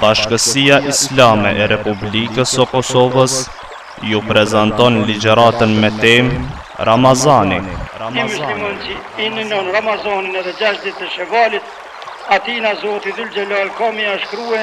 Bashkësia Islame e Republikës së Kosovës ju prezanton ligjëratën me temë Ramazani. Çdo musliman që e ninon Ramazanin edhe 6 ditë të Shevalit, atij na Zoti Dhul Xhelal ka me ia shkrue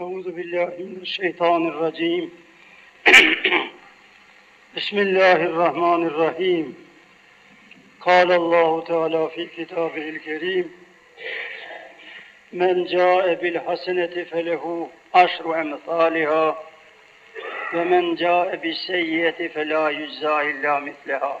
أعوذ بالله من الشيطان الرجيم بسم الله الرحمن الرحيم قال الله تعالى في كتابه الكريم من جاء بالحسنة فله عشر أمثالها ومن جاء بالسيئة فلا يجزى إلا مثلها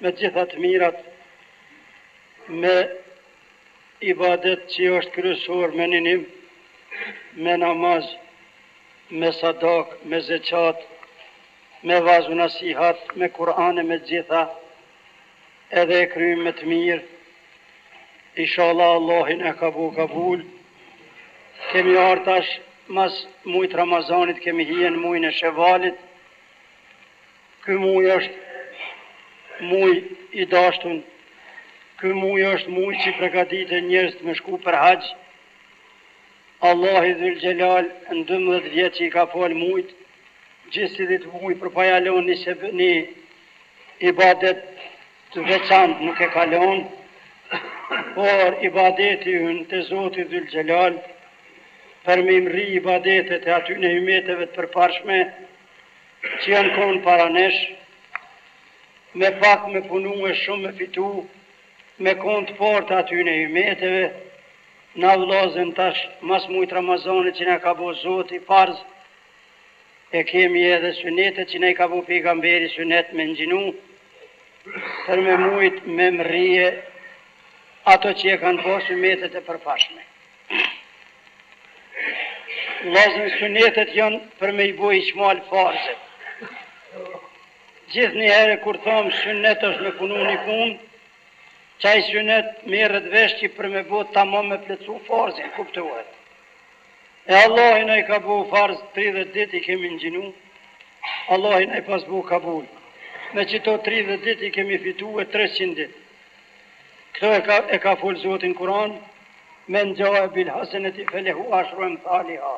me të gjitha të mirat me ibadet që është kryesor me ninim me namaz me sadak me zeqat me vaz u nasihat me Kur'an e me gjitha edhe e krymë me të mirë ishalla Allahi na e ka bu kabul kemi ardh tash mas mujt Ramazanit kemi hi n'mujn e shevalit Ky muj është muj i dashtun ky muj është muj që pregaditen njerzt me shku per haxh Allahi dhul xhelal në dymbëdhjetë vjet që i ka fal mujt gjithsecilit muj për pa ja lon nise ni ibadet të veçant nuk e ka lon por ibadeti yn te Zoti dhul xhelal per me i mrri ibadetet e atyne ymeteve të perparshme Që janë kon para nesh Me pak me punu e shumë me fitu Me kon të parë të atyne ymeteve Na vllazen tash mas mujtë Ramazanit që na ka bo Zoti farz E kemi edhe synetet që na i ka bo Pejgamberi synet me ngjinu Për me mujtë me mrrije Ato që e kanë pas ymetet e përparshme. Vllazën sunetet janë për me i bo ikmal farzet. Gjithë një herë kur thomë sunet është me punu një punë, qaj sunet merët vesh që për me bo tamam me plotsu farzin, kuptuhet. E Allahi na i ka bo farz 30 dit i kemi ngjinu, Allahi na i past bo kabul. Me qëto 30 dit i kemi fitu e 300 dit. Kto e ka e ka thon Zoti në Kuran Men xhae bil haseneti felehu ashru emthaliha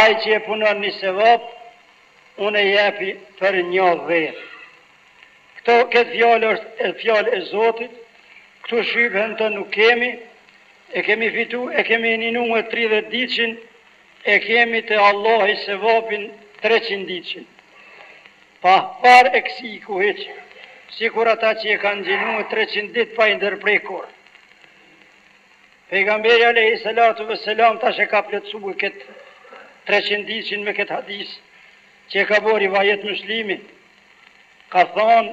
Ai që e punon një sevap Unë e jepi për njo dhetë Kto ketë fjalë është fjalë e Zotit Ktu shybhe n'to nuk kemi E kemi fitu e kemi ninu tridhetëditëshin E kemi te Allahi sevapin treqinditëshin. Pa u eksiku hiq, sikur ata që e kanë ngjinue treqind ditë pa i ndërpre kurrë. Pejgamberi alejhi selatu ve selam tash e ka plotësue kët treqinditëshin me kët hadis që e ka bo rivajet Muslimi, ka thonë,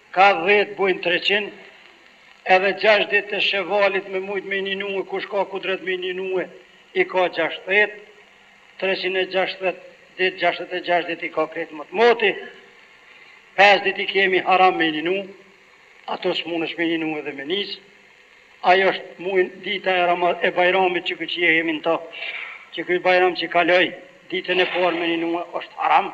Ka dhjetë bujnë treqind Edhe gjashtë ditë të shevalit me mujt me i njinue kush ka kudret me i njinue i ka gjashtëdhjetë treqind e gjashtëdhjetë ditë gjashtëdhjetë e gjashtë ditë i ka krejt motmoti pesë ditë i kemi haram me i njinu ato s'munesh me i njinu edhe me nis ajo është mujn dita e rama e Bajramit që këqi e jemi në to që ky Bajram që kaloi ditën e parë me njinue është haram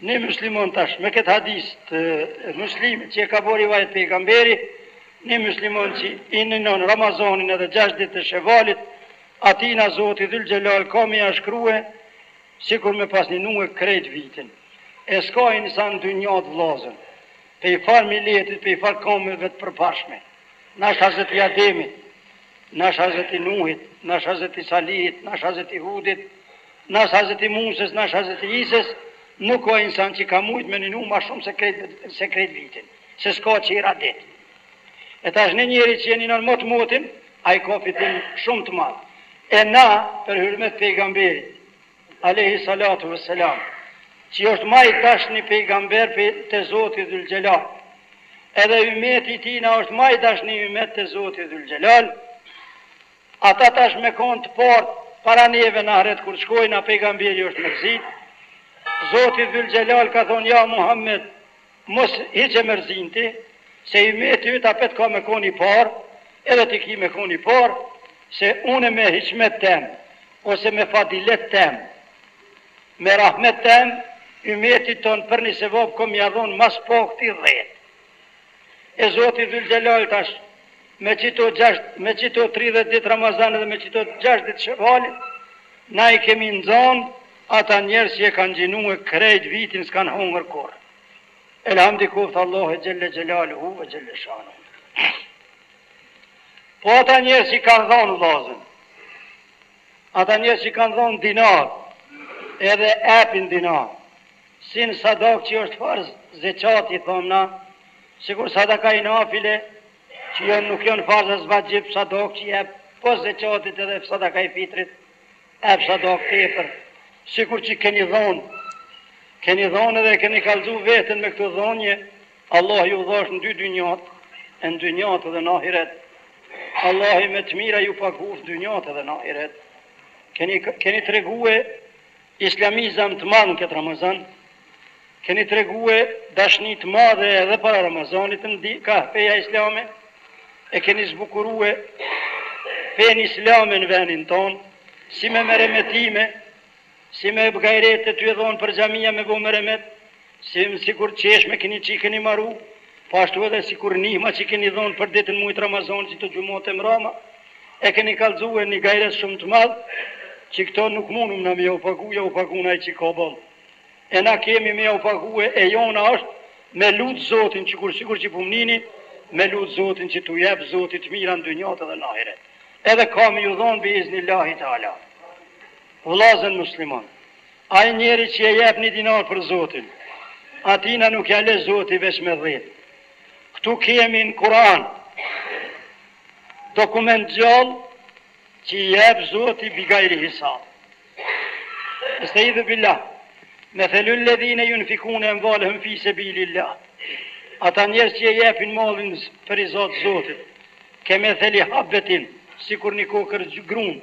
Ne musliman tash me këtë hadith të Muslimit që e ka bo rivajt pejgamberi, ne musliman që i njinojnë Ramazanin edhe gjashtë ditë të Shevalit, atina Zoti Dhul Xhelal ka me ia shkrue sikur me pas njinue krejt vitin. E s'ka insan n'dynjatë vllazën, pej far miletit, pej far kavmeve të përparshme. N'dash Hazreti Ademit, n'dash Hazreti Nuhit, n'dash Hazreti Salihit, n'dash Hazreti Hudit, N'dash Hazreti Musës, n'dash Hazreti Isës, nuk ka insan që ka mujt me njinu ma shumë se krejt, se krejt vitin, se s'ka qyra dit. E tash një njeri që e njinon motmotin, ai ka fitim shumë të madh. E na, për hyrmet pejgamberit, Alejhi Salatu ve Selam, që është ma i dashtni pejgamber te Zoti Dhul Xhelal, edhe ymeti i tina është ma i dashtni ymet te Zoti Dhul Xhelal, Ata tash me kon të part para neve në ahiret kur shkojna pejgamberi është mërzitë Zoti dhul xhelal ka thonë ja Muhammed mos hiq e merzi ti se ymeti yt apet ka me kon i par edhe ti ki me kon i par se une me hikmet tem ose me fadilet tem me rahmet tem ymetit ton për ni sevap kom me ja dhon ma s'pakti dhjetë E Zoti Dhul Xhelal tash me qito gjashtë me qito tridhjetë ditë Ramazan dhe me qito gjashtë ditë Shevali na i kemi nxan ata njerëz që e kanë gjinue krejt vitin s'kanë hongër kurrë E hamdi koftë Allahut Xhelle Xhelaluhu ve Xhelle Shanuhu Po ata njerëz që kanë dhënë vllazën ata njerëz që kanë dhënë dinar edhe epin dinar Si sadakë që është farz zeqati i thomë na, sikur sadakai nafile që jo nuk janë farz as vaxhib sadakë që jep pos zeqatit edhe sadakai fitrit ep sadakë tepër, sikur që keni dhanë, keni dhanë edhe e keni kallxu veten me këto dhanje, Allahi ju dhashtë në dy dynjat, e në dynjat edhe në ahiret, Allahi me të mira ju paguftë në dynjat edhe në ahiret, keni keni tregue Islamizëm të madh në këtë Ramazan keni tregue dashni të madhe edhe para Ramazanit kah feja Islame e keni zbukurue fenë Islame në venin tonë si me meremetime si me gajrete tuj dhonë për xhamia me bo meremet Se sikur çeshmet që i keni maru, po ashtu edhe sikur nihma që i keni dhënë për ditën mujt Ramazan qëto xhumat e mrama, e keni kallxue ni gajret shumë të madh, që këto nuk munëm na me jau pagu, jau pagun ai që ka boll. E na kemi me jau pague, e jona është me lut Zotin, qykur sikur që po m'nini, me lut Zotin që t'u jep Zoti të mira në dynjat edhe në ahiret. Edhe ka me ju dhënë bi iznillahi teala. Vëllazen musliman, Ai njeri që e jep një dinar për Zotin, atina nuk ia le Zoti veç me dhet. Këtu kemi në Kur'an dokument gjallë që i jep Zoti bigajri hisab. Esteidhu billah, methelul ledhine junfikune emvalehum fi sebilillah. Ata njerëz që e jepin mallin për riza t'Zotit, kemetheli habbetin, sikur një kokërr grunë,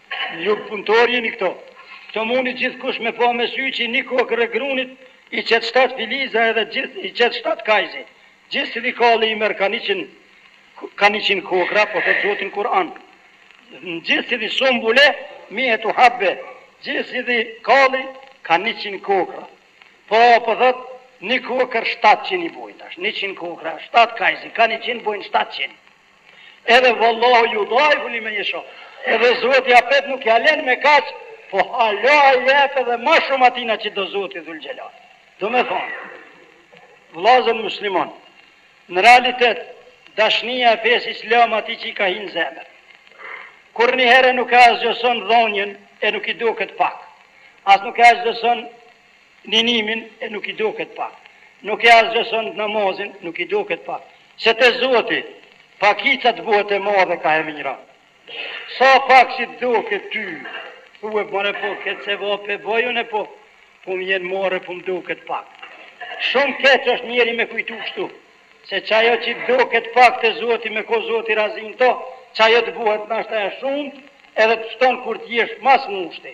Ju punëtorë jeni këto. Këto mundi gjithkush me pa me sy qi ni kokërr e grunit i qet shtatë filiza edhe gjithë i qet shtatë kajzi. Gjithsili kalli i merr ka njëqind kokrra po thotë Zoti n'Kur'an. Gjithsili sumbule mietu habbe. Gjithsili kalli ka njëqind kokrra. Po po thotë ni kokërr shtatë qind i bojnë tash. Njëqind kokrra shtatë kajzi ka njëqind bojnë shtatëqind. Edhe vallahu judaifu limen jesha, edhe Zoti apet nuk ja len me kaq, po hala ai jep edhe ma shum atina që do Zoti dhul xhelal. Do me thonë, vllazën muslimon, në realitet, dashnia e fesë islam ati që i ka hi n'zemër, kurrnjëherë nuk e asgjëson dhonjën e nuk i duket pak. As nuk e asgjëson Ninimin, e nuk i duket pak. Nuk e asgjëson namazin, nuk i duket pak. Se te Zoti, pakica të buhet e madhe ka heminjra. Sa pak si të duket ty, thue, more po, këtë sevap e bëj une po, po më vjen marre, po më duket pak. Shumë keq është njeri me kujtu kështu, se çajo që i duket pak te Zoti me kon Zoti razi n'to, çajo të buhet nashta e shumtë edhe të pshton kur të jesh ma s'ngushti.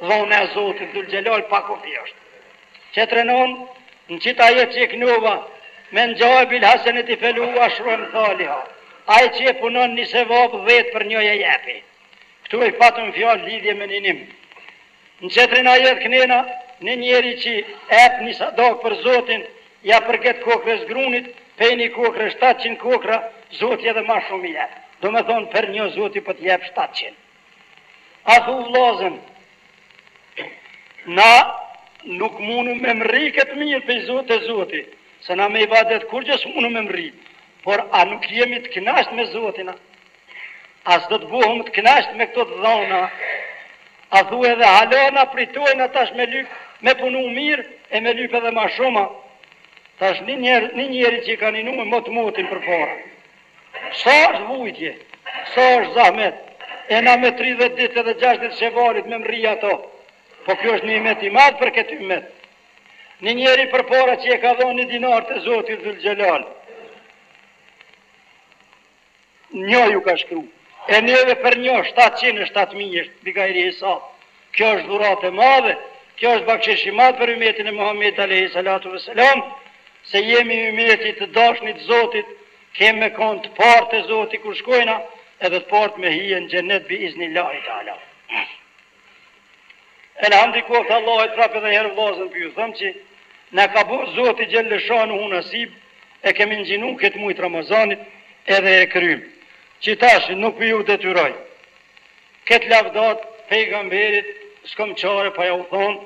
Dhona e Zotit Dhul-Xhelal pa kufi është. Qe trenon në qit ajet qe knova, Men xhae bil haseneti felehu ashru emthaliha. Ai që e punon një sevap dhjetë për një e jepi. Këtu i patëm fjalë lidhje me ninim. Në qetrin ajet knena një njeri qi ep një sadak për Zotin, ja përket kokrrës grunit, pej një kokrre shtatëqind kokrra, Zoti edhe ma shumë i jep. Domethon per një Zoti po të jep shtatëqind. A thu vllazën, Na nuk mundëm me mrri këtë mirë pej Zotit te Zoti, se na me ibadet kurrgjë s'mundëm me mrri, por a nuk jemi të kënaqtë me Zotin a? A s'do të bohëm të kënaqtë me këto të dhëna? A thu edhe hala na pritojna tash me lyp me punu mirë e me lyp edhe ma shumë a? Tash ni njerit, ni njeri që i ka ninu me motmotin përpara. Sa është vujtje, sa është zahmet, e na me tridhjetë ditë edhe gjashtë ditë shevalit me mrri ato, po kjo është nimet i madh për këtë ymmet. Një njeri përpara që e ka dhanë një dinar te Zoti Dhul Xhelal, njo ju ka shkru, e neve për njo shtatëqind e shtatë mijë është bigajri hesab. Kjo është dhuratë e madhe, kjo është bakshish i madh për ymmetin e Muhamedit alejhi salatu vesselam, se jemi ymmeti i të dashnit të Zotit, Kem me kon të part te zoti kur shkojna edhe të part me hije në xhenet bi izni llahi teala Elhamdi koftë Allahut prap edhe herë vllazën po ju thom që na ka bo zoti xhelle shanuhu nasib e kemi ninu këtë mujtë Ramazanit edhe e krymë që tash nuk po ju detyroj Ketë lavdat pejgamberit skom çare pa jau thonë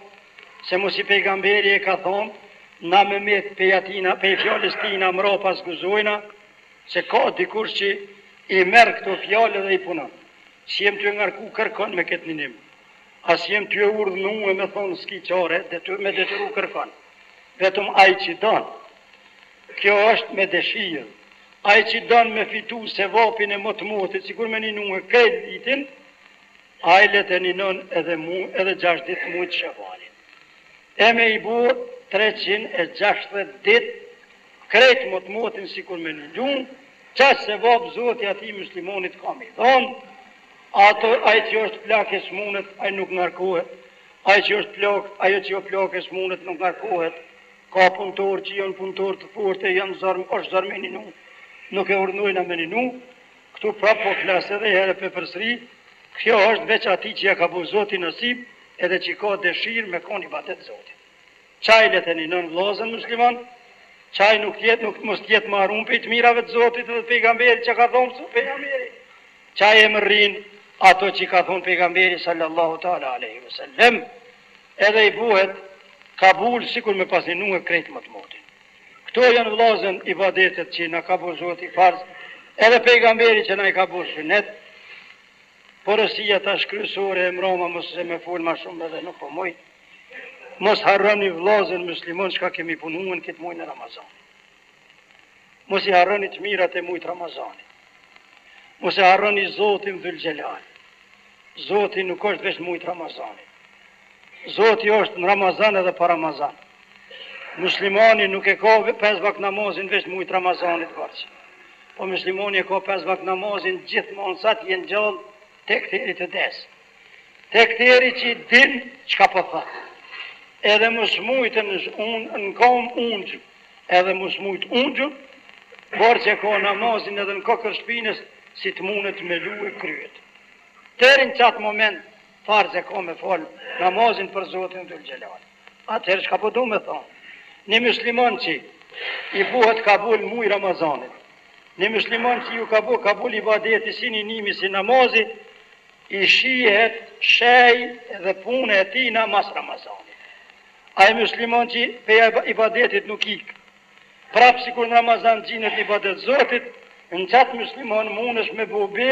se masi pejgamberi e ka thonë na me met pej atina pej fjalës tina mrapa zguzojna se ka dikush që i merr këto fjalë dhe i punon s'jem tu e ngarku kërkon me ketë ninim as jem tu e urdhnu e me thonë ski çare detyr me detyru kërkon vetëm ai që don Kjo është me deshirë. Ai që don me fitu sevapin e motmotit, sikur me ninue krejt vitin, ai le te ninon edhe mu, edhe gjashtë ditë mujt Shevalin. E me i bo treqind e gjashtëdhjetë ditë krejt motmotin sikur me ninu, çaq sevap Zoti atij myslimanit ka me i dhanë, atë, ai që është plak e smunet, ai nuk ngarkohet, ai që është plak, ajo që o plak e smunet nuk ngarkohet, Ka punëtorë që janë punëtorë të fortë e janë zormë, është zormë me ninu. Nuk e urdhnojna me ninu. Këtu prapë po flas edhe herë pe përsëris, kjo është veç atij që ja ka bo Zoti nasip edhe që ka dëshirë me bo ibadet Zotit. Qaj le te ninon vllazën musliman, qaj nuk të jetë nuk mos të jetë mahrum pej të mirave të Zotit edhe të pejgamberit që ka thonë pse pejgamberi qaj e mrrin ato që ka thonë pejgamberi sallallahu taala alejhi vesellem. Edhe i bohet kabul sikur me pas ninue krejt motmotin. Kto jan vllazën ibadetet qe na ka bo zoti farz edhe pejgamberi qe na i ka bo sunet porosia tash kryesore e mrama masi me fol ma shum edhe nuk po muj mos harroni vllazën musliman qka kemi punue në kët muj në ramazan. Mos i harroni të mirat e mujt Ramazanit. Mos e harroni Zotin Dhul Xhelal. Zoti nuk është veç mujt Ramazanit. Zoti është në Ramazan edhe pa Ramazan. Muslimani nuk e ka pesë vakt namazin veç mujt Ramazanit varç. Po muslimani e ka pesë vakt namazin gjithmonë sa të jetë gjallë tek teri të des. Tek teri që din çka po thotë. Edhe mos mujtën unë në kom unë Edhe mos mujt ungjun borxh e ka namazin edhe në kokër shpinës si të munet me lue kryet teri në qatë moment farz e ka me fal namazin për zotin dhul xhelal atëherë çka po du me thon një mysliman qi i bohet kabul muj ramazanit një mysliman qi ju ka bo kabul ibadeti si ninimi si namazi i shihet shej edhe puna e tina mas ramazanit Ai musliman që pej ibadetit nuk ik. Prap sikur në Ramazan gjinet n'ibadet Zotit, në qat musliman munesh me bo be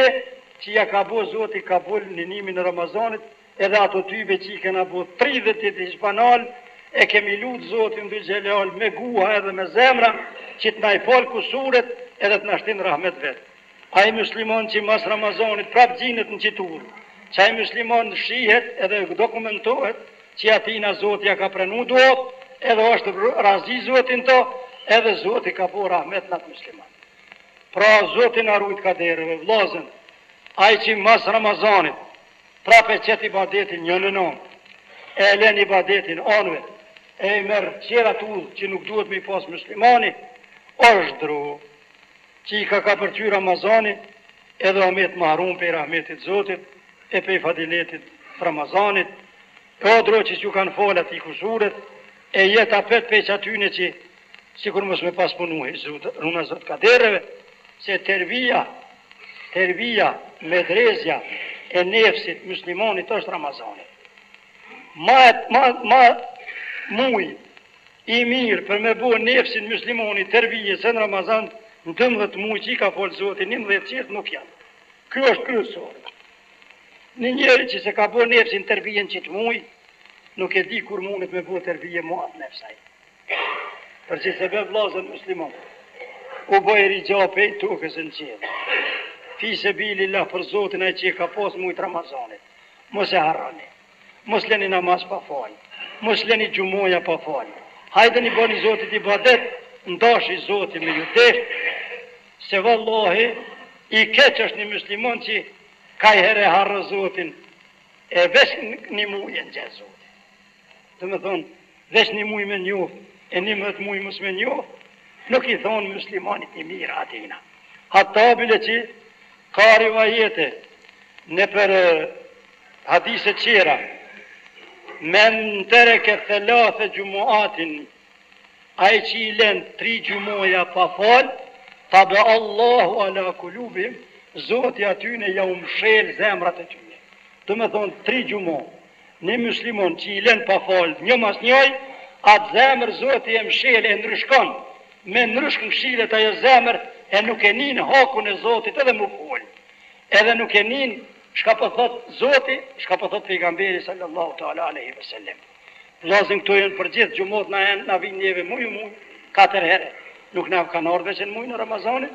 që ja ka bo Zoti kabul ninimin e Ramazanit edhe ato tybe që i kena bo tridhjetë ditë hisap bana e kemi lut Zotin dhul xhelal me guha edhe me zemra që të na i fal kusuret edhe të na shtin rahmet vet. Ai mysliman që mas Ramazanit prapë gjinet n'qit udhë, qaj mysliman shihet edhe dokumentohet që atina Zoti ja ka prenu duat edhe osht razi Zoti n'to edhe Zoti ka bo rahmet n'at mysliman. Pra Zoti na rujt kadereve vllazën, ai që mas Ramazanit prapë e qet ibadetin njenanë, e len ibadetin anve, e i merr qera udhë që nuk duhet me i pas myslimani, osht dru. Që i ka kapërcy Ramazani edhe a met mahrum pej rahmetit Zotit e pej fadiletit t'Ramazanit, o dro që s'ju kanë falë atij kusuret, e jet apet pej qatyne që sikur mos me pas punu hiç zut, runa zot kadereve, se terbija, terbija, medrezja, e nefsit, myslimanit është Ramazani. Ma e, ma, ma, muji, I mirë për me bo nefsin myslimani terbije se në ramazan dymbëdhjetë muj që i ka fol zoti njëmbëdhjetë qetër nuk jan ky osht kryesori një njeri që s'e ka bo nefsin terbije në qit muj nuk e di kur munet me bo terbije mo atë nefs ai për qet sebep vllazen mysliman u bo i rixha prej tokës në qiell fi sebilil-lah për zotin atë që e ki pas mujt ramazanit mos e harroni. Mos leni namaz pa fal. Mos leni xhumoja pa fal. Hajdeni bani Zotit ibadet, n'dashi Zoti me ju desht, se vallahi i keq është një musliman që kajherë e harron Zotin e veç një muj e njeh Zotin. Domethënë, Veç ni muj me njoh e nimdhet muj mos me njoh nuk i thonë muslimanit i mirë atyna hata bile qi ka rivajete neper hadise tjera men tereke thelâthe xhumuatin ai qi i len tri xhumaja pa fal tabe Allahu ala kulubihim zoti atyne jau mshel zemrat e tyne do me thonë tri xhuma Një musliman që i len pa fal njo mas njoj at zemër zoti e mshel e ndryshkon me ndryshk mshilet ajo zemër e nuk e nin hakun e zotit edhe mu fol edhe nuk e nin shka po thot zoti shka po thot pejgamberi sallallahu teala alejhi ve selem vllazim kto jan për gjith xhumat na jan na vin neve muj muj katër here nuk na kan ardh veç në mujin e ramazanit